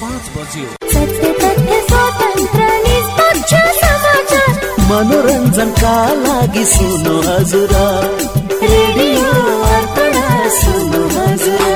पाँच बज्यो। मनोरञ्जनका लागि सुन्नु हजुर। रेडियो अर्पण सुन्नु हजुर।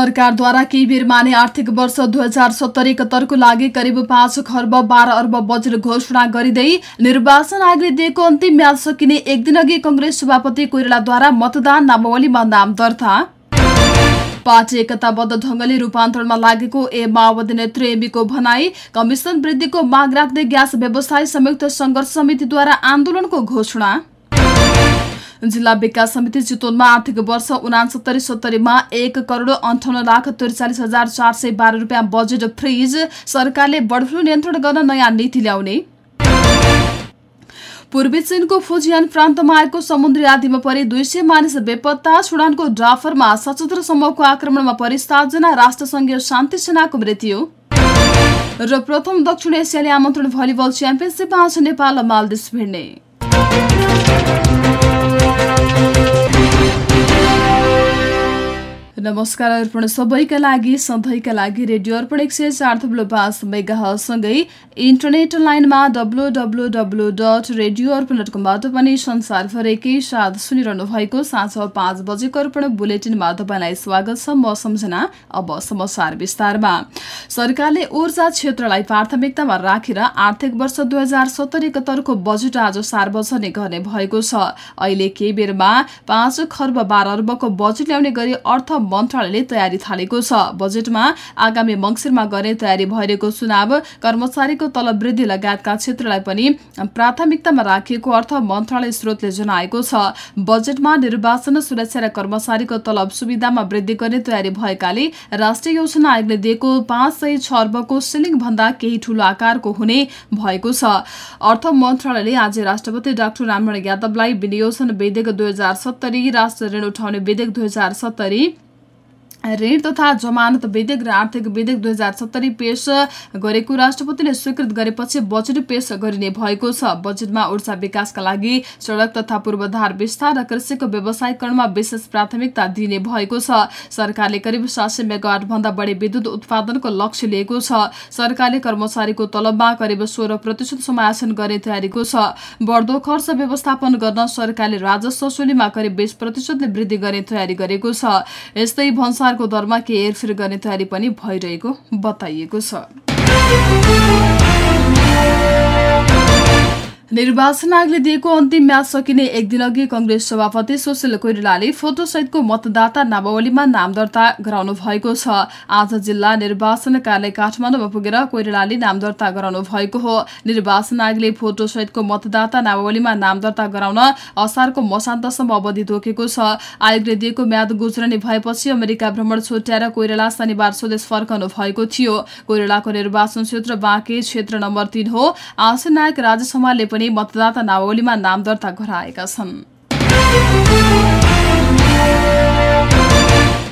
सरकारद्वारा केही बेरमा नै आर्थिक वर्ष दुई हजार सत्तरी एकहत्तरको लागि करिब पाँच खर्ब बाह्र अर्ब बजेट घोषणा गरिँदै निर्वाचन आयोगले दिएको अन्तिम म्याद सकिने एक दिनअघि कंग्रेस सभापति कोइरालाद्वारा मतदान नामावलीमा नाम दर्ता पार्टी एकताबद्ध ढंगले रूपान्तरणमा लागेको ए माओवादी नेतृत्व एबीको भनाई कमिसन वृद्धिको माग राख्दै ग्यास व्यवसायी संयुक्त संघर्ष समितिद्वारा आन्दोलनको घोषणा। जिल्ला विकास समिति चितवनमा आर्थिक वर्ष उनासत्तरी सत्तरीमा एक करोड़ अन्ठाउन्न लाख त्रिचालिस हजार चार सय बाह्र रुपियाँ बजेट फ्रिज सरकारले बर्ड फ्लू नियन्त्रण गर्न नयाँ नीति ल्याउने। पूर्वी चीनको फुजियान प्रान्तमा आएको समुद्री आदिमा परि दुई सय मानिस बेपत्ता सुडानको ड्राफरमा सशस्त्र समूहको आक्रमणमा परि सातजना राष्ट्रसंघीय शान्ति सेनाको मृत्यु। र प्रथम दक्षिण एसियाली आमन्त्रण भलिबल च्याम्पियनसिपमा आज नेपाल मालदिस भिड्ने। नमस्कार अर्पण सबैका लागि सधैँका लागि रेडियो अर्पण एक सय चार थुप्रो पाँच मेगासँगै इन्टरनेट लाइनमा W W W dot radio Arpan dot कमबाट पनि संसारभरिकै साथ सुनिरहनु भएको साँझ पाँच बजेको अर्पण बुलेटिनमा तपाईँलाई स्वागत छ म सम्झना अब समाचार विस्तारमा। सरकारले ऊर्जा क्षेत्रलाई प्राथमिकतामा राखेर आर्थिक वर्ष दुई हजार बजेट आज सार्वजनिक गर्ने भएको छ। अहिले केही बेरमा पाँच खर्ब बाह्र अर्बको बजेट ल्याउने गरी अर्थ मन्त्रालयले तयारी थालेको छ। बजेटमा आगामी मङ्सिरमा गर्ने तयारी भइरहेको चुनाव कर्मचारीको तलब वृद्धि लगायतका क्षेत्रलाई पनि प्राथमिकतामा राखिएको अर्थ मन्त्रालय स्रोतले जनाएको छ। बजेटमा निर्वाचन सुरक्षा र कर्मचारीको तलब सुविधामा वृद्धि गर्ने तयारी भएकाले राष्ट्रिय योजना आयोगले दिएको पाँच सय छ अर्बको सिलिङ भन्दा केही ठूलो आकारको हुने भएको छ। अर्थ मन्त्रालयले आज राष्ट्रपति डाक्टर रामरण यादवलाई विनियोजन विधेयक दुई हजार सत्तरी राष्ट्र ऋण उठाउने विधेयक दुई हजार सत्तरी ऋण तथा जमानत विधेयक र आर्थिक विधेयक दुई हजार सत्तरी पेश गरेको राष्ट्रपतिले स्वीकृत गरेपछि बजेट पेश गरिने भएको छ। बजेटमा ऊर्जा विकासका लागि सड़क तथा पूर्वाधार विस्तार र कृषिको व्यवसायीकरणमा विशेष प्राथमिकता दिइने भएको छ। सरकारले करिब सात सय मेगावाट भन्दा बढी विद्युत उत्पादनको लक्ष्य लिएको छ। सरकारले कर्मचारीको तलबमा करिब सोह्र प्रतिशत समायोजन गर्ने तयारीको छ। बढ्दो खर्च व्यवस्थापन गर्न सरकारले राजस्व वसुलीमा करिब बीस प्रतिशतले वृद्धि गर्ने तयारी गरेको छ। यस्तै भन्सा को दरमा केही हेरफेर गर्ने तयारी पनि भइरहेको बताइएको छ। निर्वाचन आयोगले दिएको अन्तिम म्याच सकिने एक दिनअघि कंग्रेस सभापति सुशील कोइरालाले फोटोसहितको मतदाता नामावलीमा नाम दर्ता गराउनु भएको छ। आज जिल्ला निर्वाचन कार्यालय काठमाडौँमा पुगेर कोइरालाले नाम दर्ता गराउनु भएको हो। निर्वाचन आयोगले फोटोसहितको मतदाता नामावलीमा नाम दर्ता गराउन असारको मसान्तसम्म अवधि तोकेको छ। आयोगले दिएको म्याद गुज्रने भएपछि अमेरिका भ्रमण छुट्याएर कोइराला शनिबार स्वदेश फर्कनु भएको थियो। कोइरालाको निर्वाचन क्षेत्र बाँके क्षेत्र नम्बर तीन हो। आसन नायक राजेश मतदाता नावलीमा नाम दर्ता गराएका छन्।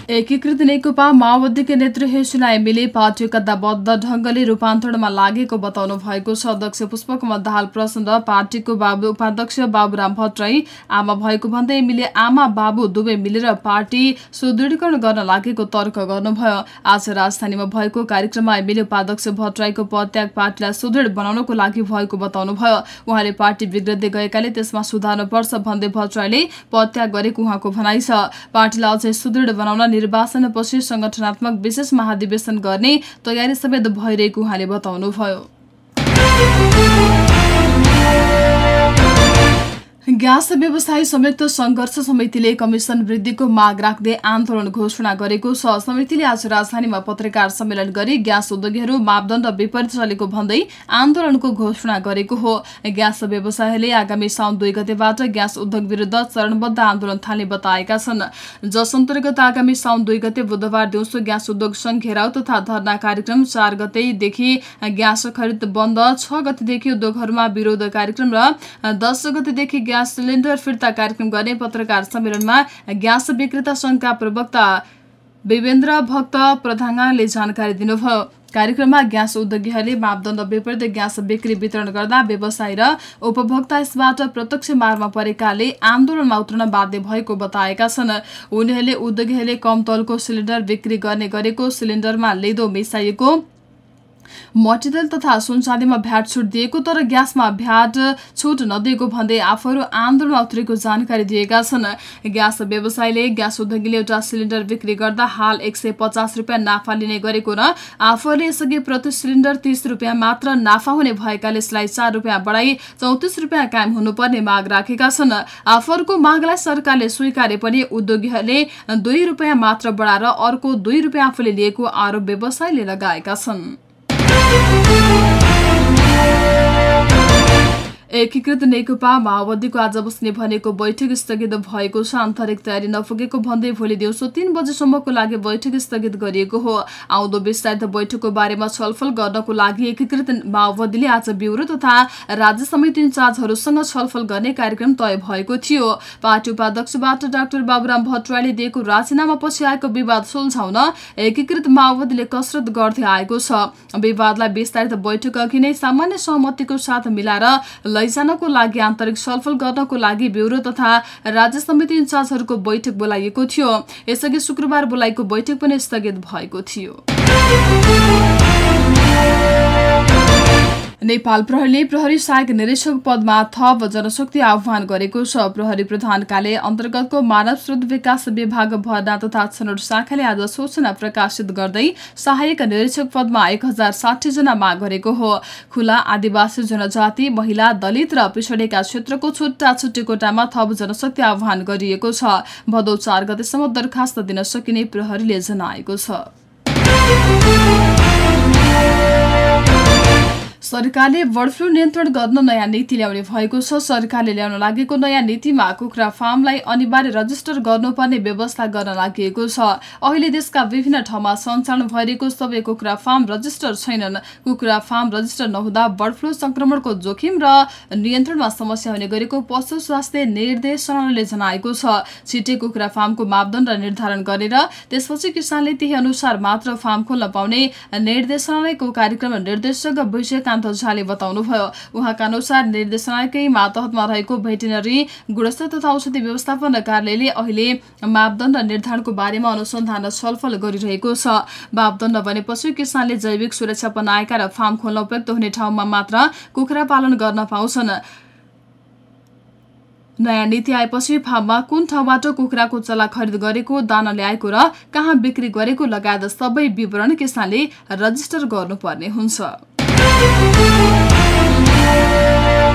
एकीकृत नेकपा माओवादीका नेत्री हेसुना एमीले पार्टी कद्दाबद्ध ढंगले रूपान्तरणमा लागेको बताउनु भएको छ। अध्यक्ष पुष्पकमल दाहाल प्रचण्ड पार्टीको बाबु उपाध्यक्ष बाबुराम भट्टराई आमा भएको भन्दै एमीले आमा बाबु दुवै मिलेर पार्टी सुदृढीकरण गर्न लागेको तर्क गर्नुभयो। आज राजधानीमा भएको कार्यक्रममा एमीले उपाध्यक्ष भट्टराईको पदत्याग पार्टीलाई सुदृढ बनाउनको लागि भएको बताउनुभयो। उहाँले पार्टी बिग्रदै गएकाले त्यसमा सुधार्नुपर्छ भन्दै भट्टराईले पदत्याग गरेको उहाँको भनाइ छ। पार्टीलाई अझै सुदृढ बनाउन निर्वाचनपछि संगठनात्मक विशेष महाधिवेशन गर्ने तयारी समेत भइरहेको उहाँले बताउनुभयो। ग्यास व्यवसायी संयुक्त संघर्ष समितिले कमिसन वृद्धिको माग राख्दै आन्दोलन घोषणा गरेको छ। समितिले आज राजधानीमा पत्रकार सम्मेलन गरी ग्यास उद्योगीहरू मापदण्ड विपरीत चलेको भन्दै आन्दोलनको घोषणा गरेको हो। ग्यास व्यवसायीले आगामी साउन दुई गतेबाट ग्यास उद्योग विरूद्ध चरणबद्ध आन्दोलन थाल्ने बताएका छन्। जस अन्तर्गत आगामी साउन दुई गते बुधबार दिउँसो ग्यास उद्योग संघ घेराउ तथा धरना कार्यक्रम चार गतेदेखि ग्यास खरिद बन्द छ गतेदेखि उद्योगहरूमा विरोध कार्यक्रम र दस गतेदेखि ग्यास सिलिन्डर फिर्ता कार्यक्रम गर्ने पत्रकार सम्मेलनमा ग्यास विक्रेता संघका प्रवक्ता विवेन्द्र भक्त प्रधानले जानकारी दिनुभयो। कार्यक्रममा ग्यास उद्योगीहरूले मापदण्ड विपरीत ग्यास बिक्री वितरण गर्दा व्यवसायी र उपभोक्ता यसबाट प्रत्यक्ष मारमा परेकाले आन्दोलनमा उत्रन बाध्य भएको बताएका छन्। उनीहरूले उद्योगीहरूले कम तलको सिलिन्डर बिक्री गर्ने गरेको सिलिन्डरमा लेदो मिसाइएको मटेरियल तथा सुनचाँदीमा भ्याट छुट दिएको तर ग्यासमा भ्याट छुट नदिएको भन्दै आफूहरू आन्दोलनमा उत्रेको जानकारी दिएका छन्। ग्यास व्यवसायीले ग्यास उद्योगीले एउटा सिलिन्डर बिक्री गर्दा हाल एक सय पचास रुपियाँ नाफा लिने गरेको र आफूहरूले यसअघि प्रति सिलिन्डर तीस रुपियाँ मात्र नाफा हुने भएकाले यसलाई चार रुपियाँ बढाई चौतिस रुपियाँ कायम हुनुपर्ने माग राखेका छन्। आफूहरूको मागलाई सरकारले स्वीकारे पनि उद्योगीहरूले दुई रुपियाँ मात्र बढाएर अर्को दुई रुपियाँ आफूले लिएको आरोप व्यवसायले लगाएका छन्। एकीकृत नेकपा माओवादीको आज बस्ने भनेको बैठक स्थगित भएको छ। आन्तरिक तयारी नपुगेको भन्दै भोलि दिउँसो तीन बजेसम्मको लागि बैठक स्थगित गरिएको हो। आउँदो विस्तारित बैठकको बारेमा छलफल गर्नको लागि एकीकृत माओवादीले आज ब्युरो तथा राज्य समिति इन्चार्जहरूसँग छलफल गर्ने कार्यक्रम तय भएको थियो। पार्टी उपाध्यक्षबाट डाक्टर बाबुराम भट्टराईले दिएको राजीनामा पछि आएको विवाद सुल्झाउन एकीकृत माओवादीले कसरत गर्दै आएको छ। विवादलाई विस्तारित बैठक अघि नै सामान्य सहमतिको साथ मिलाएर लैजानको लागि आन्तरिक छलफल गर्नको लागि ब्युरो तथा राज्य समिति इन्चार्जहरूको बैठक बोलाइएको थियो। यसअघि शुक्रबार बोलाइएको बैठक पनि स्थगित भएको थियो। नेपाल प्रहरीले प्रहरी सहायक निरीक्षक पदमा थप जनशक्ति आह्वान गरेको छ। प्रहरी प्रधान कार्य अन्तर्गतको मानव स्रोत विकास विभाग भर्ना तथा छनौट शाखाले आज सूचना प्रकाशित गर्दै सहायक निरीक्षक पदमा एक हजार साठी जना माग गरेको हो। खुला आदिवासी जनजाति महिला दलित र पिछडेका क्षेत्रको छुट्टा छुट्टी कोटामा थप जनशक्ति आह्वान गरिएको छ। भदौ चार गतेसम्म दरखास्त दिन सकिने प्रहरीले जनाएको छ। सरकारले बर्ड फ्लू नियन्त्रण गर्न नयाँ नीति ल्याउने भएको छ। सरकारले ल्याउन लागेको नयाँ नीतिमा कुखुरा फार्मलाई अनिवार्य रजिस्टर गर्नुपर्ने व्यवस्था गर्न लागि छ। अहिले देशका विभिन्न ठाउँमा सञ्चालन भइरहेको सबै कुखुरा फार्म रजिस्टर छैनन्। कुखुरा फार्म रजिस्टर नहुँदा बर्ड फ्लू संक्रमणको जोखिम र नियन्त्रणमा समस्या हुने गरेको पशु स्वास्थ्य निर्देशनालयले जनाएको छ। छिटे कुखुरा फार्मको मापदण्ड निर्धारण गरेर त्यसपछि किसानले त्यही अनुसार मात्र फार्म खोल्न पाउने निर्देशनालयको कार्यक्रम निर्देशक विजयकान्त कान्त झाले बताउनुभयो। उहाँका अनुसार निर्देशनालयकै मातहतमा रहेको भेटेनरी गुणस्तर तथा औषधि व्यवस्थापन कार्यालयले अहिले मापदण्ड निर्धारणको बारेमा अनुसन्धान छलफल गरिरहेको छ। मापदण्ड बनेपछि किसानले जैविक सुरक्षा बनाएका र फार्म खोल्न उपयुक्त हुने ठाउँमा मात्र कुखुरा पालन गर्न पाउँछन्। नयाँ नीति आएपछि फार्ममा कुन ठाउँबाट कुखुराको चल्ला खरिद गरेको दाना ल्याएको र कहाँ बिक्री गरेको लगायत सबै विवरण किसानले रजिस्टर गर्नुपर्ने हुन्छ। Música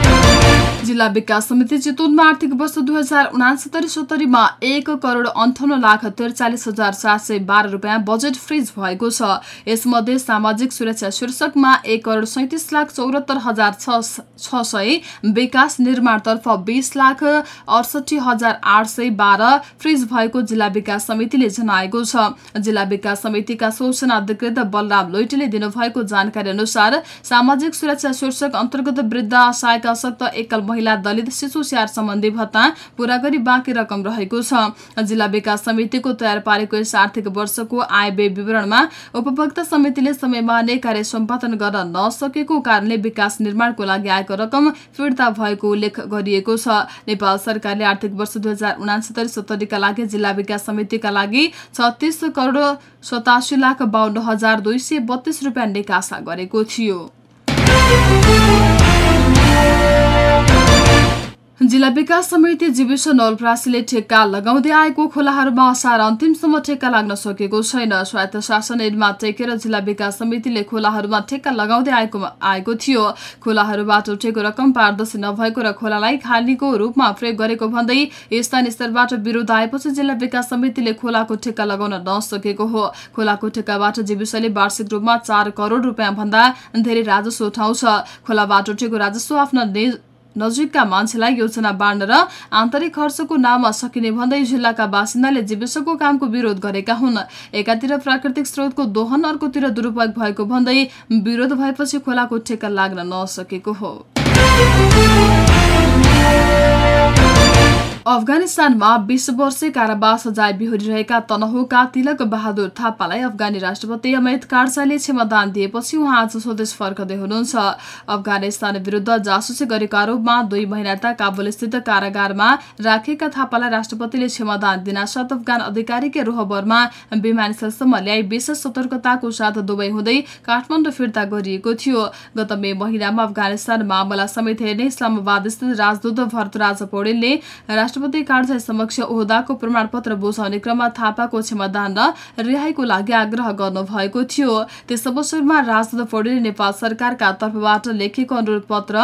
जिल्ला विकास समिति चितवनमा आर्थिक वर्ष दुई हजार उनासत्तरी सत्तरीमा एक करोड अन्ठाउन्न लाख त्रिचालिस हजार चार सय बाह्र रुपियाँ बजेट फ्रिज भएको छ। यसमध्ये सामाजिक सुरक्षा शीर्षकमा एक करोड सैतिस लाख चौरात्तर हजार छ सय विकास निर्माणतर्फ बिस लाख अडसठी हजार आठ सय बाह्र फ्रिज भएको जिल्ला विकास समितिले जनाएको छ। जिल्ला विकास समितिका सूचना अधिकृत बलराम लोइटेले दिनुभएको जानकारी अनुसार सामाजिक सुरक्षा शीर्षक अन्तर्गत वृद्ध सहायता असक्त एकल महिला दलित शिशु स्याहार सम्बन्धी भत्ता पूरा गरी बाँकी रकम रहेको छ। जिल्ला विकास समितिको तयार पारेको यस आर्थिक वर्षको आय व्यय विवरणमा उपभोक्ता समितिले समयमा नै कार्य सम्पादन गर्न नसकेको कारणले विकास निर्माणको लागि आएको रकम फिर्ता भएको उल्लेख गरिएको छ। नेपाल सरकारले आर्थिक वर्ष दुई हजार उनासत्तरी सत्तरीका लागि जिल्ला विकास समितिका लागि छत्तिस करोड सतासी लाख बाहन्न हजार दुई सय बत्तीस रुपियाँ निकासा गरेको थियो। जिल्ला विकास समिति जीविस नौलप्रासीले ठेक्का लगाउँदै आएको खोलाहरूमा असार अन्तिमसम्म ठेक्का लाग्न सकेको छैन। स्वायत्त शासन ऐनमा टेकेर जिल्ला विकास समितिले खोलाहरूमा ठेक्का लगाउँदै आएको आएको थियो। खोलाहरूबाट उठेको रकम पारदर्शी नभएको र खोलालाई खालीको रूपमा प्रयोग गरेको भन्दै स्थानीय स्तरबाट विरोध आएपछि जिल्ला विकास समितिले खोलाको ठेक्का लगाउन नसकेको हो। खोलाको ठेक्काबाट जीविसले वार्षिक रूपमा चार करोड रुपियाँ भन्दा धेरै राजस्व उठाउँछ। खोलाबाट उठेको राजस्व आफ्ना नजिकका मान्छेलाई योजना बाँड्न र आन्तरिक खर्चको नाममा सकिने भन्दै जिल्लाका बासिन्दाले जीविसको कामको विरोध गरेका हुन्। एकातिर प्राकृतिक स्रोतको दोहन अर्कोतिर दुरूपयोग भएको भन्दै विरोध भएपछि खोलाको ठेक्का लाग्न नसकेको हो। अफगानिस्तानमा बीस वर्षे कारावास सजाय बिहोरिरहेका तनहुका तिलक बहादुर थापालाई अफगानी राष्ट्रपति अमित कारसाईले क्षमादान दिएपछि उहाँ आज स्वदेश फर्कदै हुनुहुन्छ। अफगानिस्तान विरूद्ध जासुसी गरेको आरोपमा दुई महिना काबुल कारागारमा राखेका थापालाई राष्ट्रपतिले क्षमादान दिनासाथ अफगान अधिकारीकै रोहबरमा विमानस्थलसम्म ल्याई विशेष सतर्कताको साथ दुवै हुँदै काठमाडौँ फिर्ता गरिएको थियो। गत मे महिनामा अफगानिस्तान मामला समेत हेर्ने इस्लामाबाद स्थित राजदूत भरतराज पौडेलले राष्ट्रपति कार्यालय समक्ष ओहदाको प्रमाणपत्र बुझाउने क्रममा थापाको क्षमादान र रिहाईको लागि आग्रह गर्नुभएको थियो। त्यस अवसरमा राजदूत पौडेलले नेपाल सरकारका तर्फबाट लेखेको अनुरोध पत्र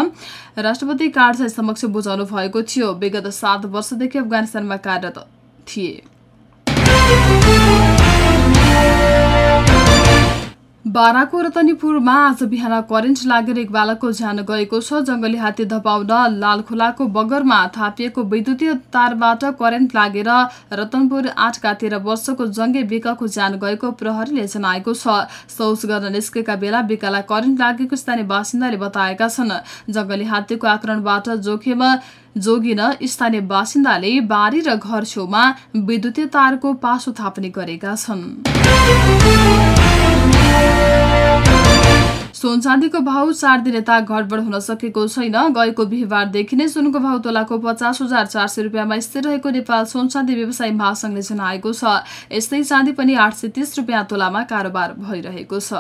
राष्ट्रपति कार्यालय समक्ष बुझाउनु भएको थियो। विगत सात वर्षदेखि अफगानिस्तानमा कार्यरत थिए। बाराको रतनीपुरमा आज बिहान करेन्ट लागेर एक बालकको ज्यान गएको छ। जंगली हात्ती धपाउन लालखोलाको बगरमा थापिएको वैद्युतीय तारबाट करेन्ट लागेर रतनपुर आठका तेह्र वर्षको जङ्गे बिकाको ज्यान गएको प्रहरीले जनाएको छ। शौच गर्न निस्केका बेला बिकालाई करेन्ट लागेको स्थानीय बासिन्दाले बताएका छन्। जंगली हात्तीको आक्रमणबाट जोखिम जोगिन स्थानीय बासिन्दाले बारी र घर छेउमा विद्युतीय तारको पासो थाप्ने गरेका छन्। सुन चाँदीको भाउ चार दिन यता घटबड हुन सकेको छैन। गएको बिहिबारदेखि नै सुनको भाउ तोलाको पचास हजार चार सय रुपियाँमा स्थिर रहेको नेपाल सुन चाँदी व्यवसायी महासंघले जनाएको छ। यस्तै चाँदी पनि आठ सय तीस रुपियाँ तोलामा कारोबार भइरहेको छ।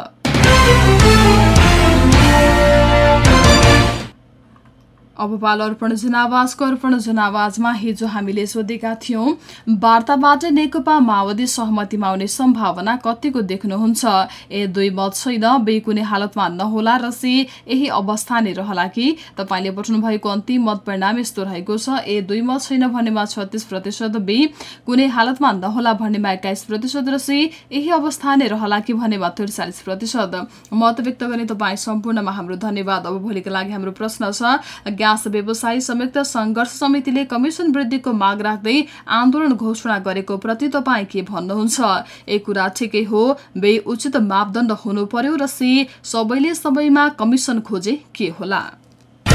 अब पालो अर्पण जनावासको अर्पण जनावाजमा हिजो हामीले सोधेका थियौं वार्ताबाट नेकपा माओवादी सहमतिमा आउने सम्भावना कतिको देख्नुहुन्छ? ए दुई मत छैन बे कुनै हालतमा नहोला र से यही अवस्था नै रहला कि? तपाईँले पठाउनु भएको अन्तिम मत परिणाम यस्तो रहेको छ। ए दुई मत छैन भन्नेमा छत्तिस प्रतिशत बे कुनै हालतमा नहोला भन्नेमा एक्काइस प्रतिशत र से यही अवस्था नै रहला कि भन्नेमा त्रिचालिस प्रतिशत। मत व्यक्त गर्ने तपाईँ सम्पूर्णमा हाम्रो धन्यवाद। अब भोलिको लागि हाम्रो प्रश्न छ। ग्यास व्यवसायी संयुक्त संघर्ष समितिले कमिसन वृद्धिको माग राख्दै आन्दोलन घोषणा गरेको प्रति तपाईँ के भन्नुहुन्छ? एक कुरा ठिकै हो। बे उचित मापदण्ड हुनु पर्यो र सी सबैले सबैमा कमिसन खोजे के होला?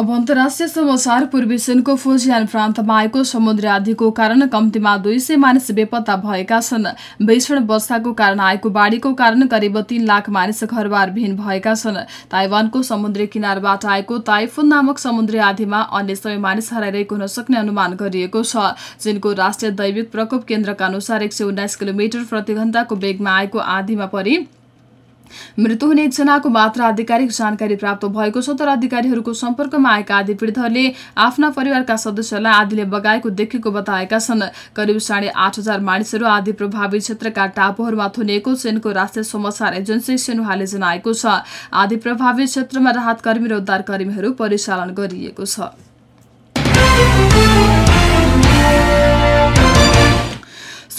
अब अन्तर्राष्ट्रिय समाचार पूर्वी चीनको फुजियान प्रान्तमा आएको समुद्री आधीको कारण कम्तीमा दुई सय मानिस बेपत्ता भएका छन्। भीषण वर्षाको कारण आएको बाढीको कारण करिब तीन लाख मानिस घरबार विहीन भएका छन्। ताइवानको समुद्री किनारबाट आएको ताइफुन नामक समुद्री आधीमा अन्य सबै मानिस हराइरहेको हुन सक्ने अनुमान गरिएको छ। चीनको राष्ट्रिय दैविक प्रकोप केन्द्रका अनुसार एक किलोमिटर प्रति घण्टाको वेगमा आएको आधीमा परि मृत्यु हुने एकजनाको मात्र आधिकारिक जानकारी प्राप्त भएको छ तर अधिकारीहरूको सम्पर्कमा आएका आदि पीडितहरूले आफ्ना परिवारका सदस्यहरूलाई आदिले बगाएको देखेको बताएका छन्। करिब साढे आठ हजार मानिसहरू आदि प्रभावित क्षेत्रका टापुहरूमा थुनिएको चीनको राष्ट्रिय समाचार एजेन्सी सिन्हाले जनाएको छ। आदि प्रभावित क्षेत्रमा राहत कर्मी र उद्धार कर्मीहरू परिचालन गरिएको छ।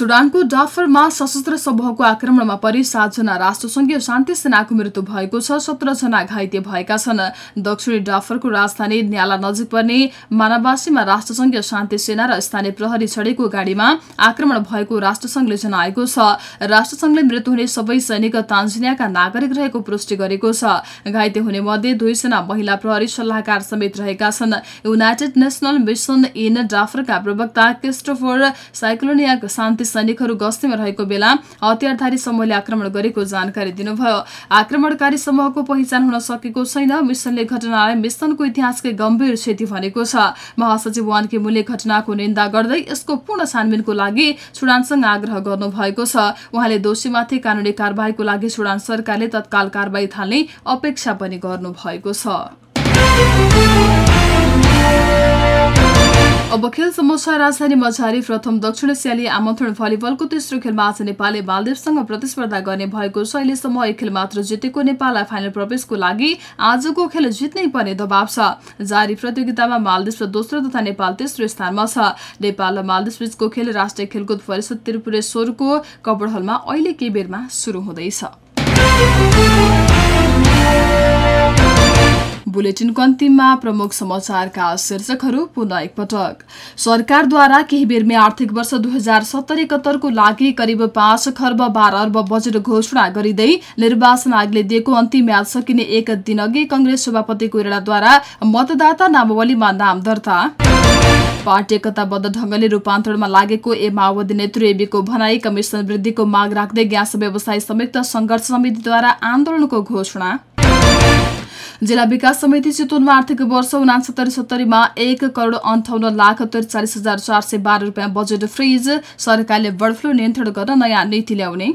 सुडानको डाफरमा सशस्त्र समूहको आक्रमणमा परि सातजना राष्ट्रसङ्घीय शान्ति सेनाको मृत्यु भएको छ। सत्रजना घाइते भएका छन्। दक्षिणी डाफरको राजधानी न्याला नजिक पर्ने मानवासीमा राष्ट्रसङ्घीय शान्ति सेना र स्थानीय प्रहरी छडेको गाडीमा आक्रमण भएको राष्ट्रसङ्घले जनाएको छ। राष्ट्रसङ्घले मृत्यु हुने सबै सैनिक तान्जिनियाका नागरिक रहेको पुष्टि गरेको छ। घाइते हुने मध्ये दुईजना महिला प्रहरी सल्लाहकार समेत रहेका छन्। युनाइटेड नेसनल मिसन इन डाफरका प्रवक्ता क्रिस्टोफर साइक्लोनिया शान्ति सैनिकहरू गस्तीमा रहेको बेला हतियारधारी समूहले आक्रमण गरेको जानकारी दिनुभयो। आक्रमणकारी समूहको पहिचान हुन सकेको छैन। मिसनले घटनालाई मिसनको इतिहासकै गम्भीर क्षति भनेको छ। महासचिव वान केमुले घटनाको निन्दा गर्दै यसको पूर्ण छानबिनको लागि सुडानसँग आग्रह गर्नुभएको छ। उहाँले दोषीमाथि कानूनी कारवाहीको लागि सुडान सरकारले तत्काल कारवाही थाल्ने अपेक्षा पनि गर्नुभएको छ। अब खेल समाचार राजधानी मझारी प्रथम दक्षिण एसियाली आमन्त्रण भलिबलको तेस्रो खेलमा आज नेपालले मालदिवसँग प्रतिस्पर्धा गर्ने भएको छ अहिलेसम्म एक खेल मात्र जितेको नेपाललाई फाइनल प्रवेशको लागि आजको खेल जित्नै पर्ने दबाव छ। जारी प्रतियोगितामा मालदिव दोस्रो तथा नेपाल तेस्रो स्थानमा छ। नेपाल र मालदिव बीचको खेल राष्ट्रिय खेलकुद परिषद त्रिपुरेश्वरको कपड हलमा अहिले केही बेरमा शुरू हुँदैछ। बुलेटिनको अन्तिममा प्रमुख समाचारका शीर्षकहरू पुनः एकपटक। सरकारद्वारा केही बेरमै आर्थिक वर्ष दुई हजार सत्तरी एकहत्तरको लागि करिब पाँच खर्ब बाह्र अर्ब बजेट घोषणा गरिँदै निर्वाचन आयोगले दिएको अन्तिम म्याद सकिने एक दिनअघि कंग्रेस सभापति कोइरालाद्वारा मतदाता नामावलीमा नाम दर्ता। पार्टी एकताबद्ध ढंगले रूपान्तरणमा लागेको ए माओवादी नेतृत्व एबीको भनाई कमिसन वृद्धिको माग राख्दै ग्यास व्यवसायी संयुक्त संघर्ष समितिद्वारा आन्दोलनको घोषणा। जिल्ला विकास समिति चितवनमा आर्थिक वर्ष उनासत्तरी सत्तरीमा एक करोड़ अन्ठाउन्न लाख त्रिचालिस हजार चार सय बाह्र रुपियाँ बजेट फ्रिज सरकारले बर्ड फ्लू नियन्त्रण गर्न नयाँ नीति ल्याउने।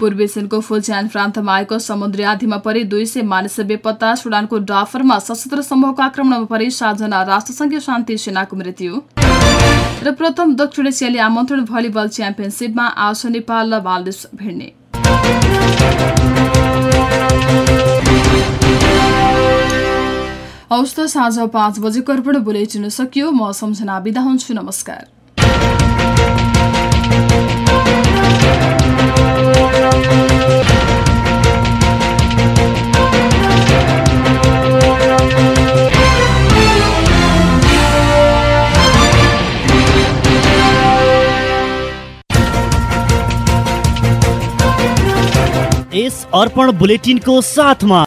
पूर्वी चीनको फुलच्यान प्रान्तमा आएको समुद्री आधीमा परि दुई सय मानिस बेपत्ता सुडानको डाफरमा सशस्त्र समूहको आक्रमणमा परि सातजना राष्ट्रसङ्घीय शान्ति सेनाको मृत्यु। र प्रथम दक्षिण एसियाली आमन्त्रण भलिबल च्याम्पियनसिपमा आज नेपाल र मालदिप्स भिड्ने। हौस् त साँझ पाँच बजेको अर्पण बुलेटिन सकियो। म सम्झना बिदा हुन्छु नमस्कार। यस अर्पण बुलेटिनको साथमा